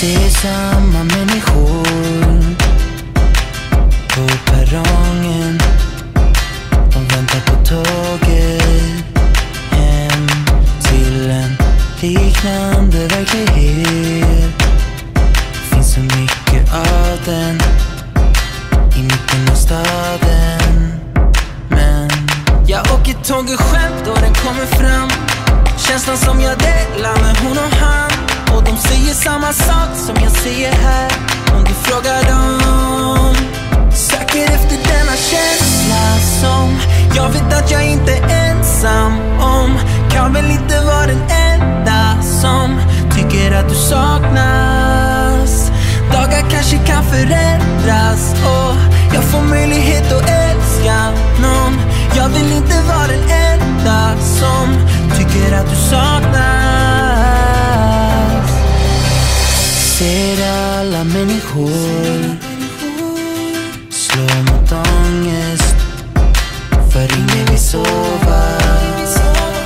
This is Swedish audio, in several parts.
Ser samma människor på perrongen. De väntar på tåget hem till en liknande verklighet. Finns så mycket av den i mitten av staden. Men jag åker tåget själv då den kommer fram. Känslan som jag delar med kan förändras och jag får möjlighet att älska någon. Jag vill inte vara den enda som tycker att du saknas. Ser alla människor slå mot ångest för ingen vill sova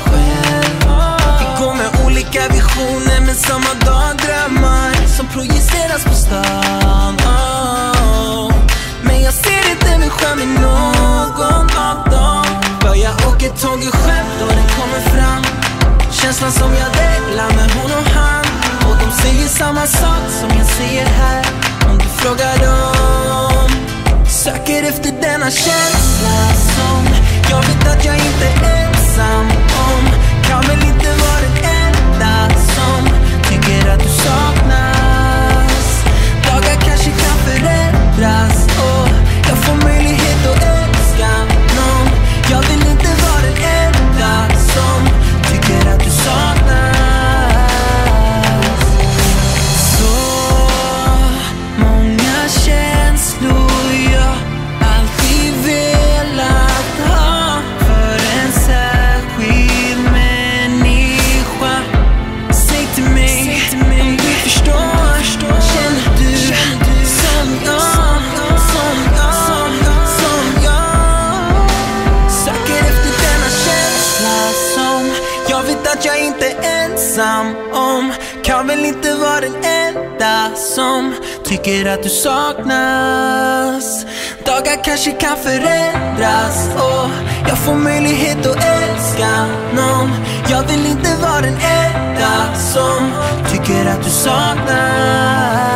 själv. Vi går med olika visioner men samma Känslan som jag delar med hon och han. Och de säger samma sak som jag säger här. Om du frågar dem. Söker efter denna känsla inte ensam om. Kan väl inte vara den enda som tycker att du saknas. Dagar kanske kan förändras och jag får möjlighet att älska någon. Jag vill inte vara den enda som tycker att du saknas.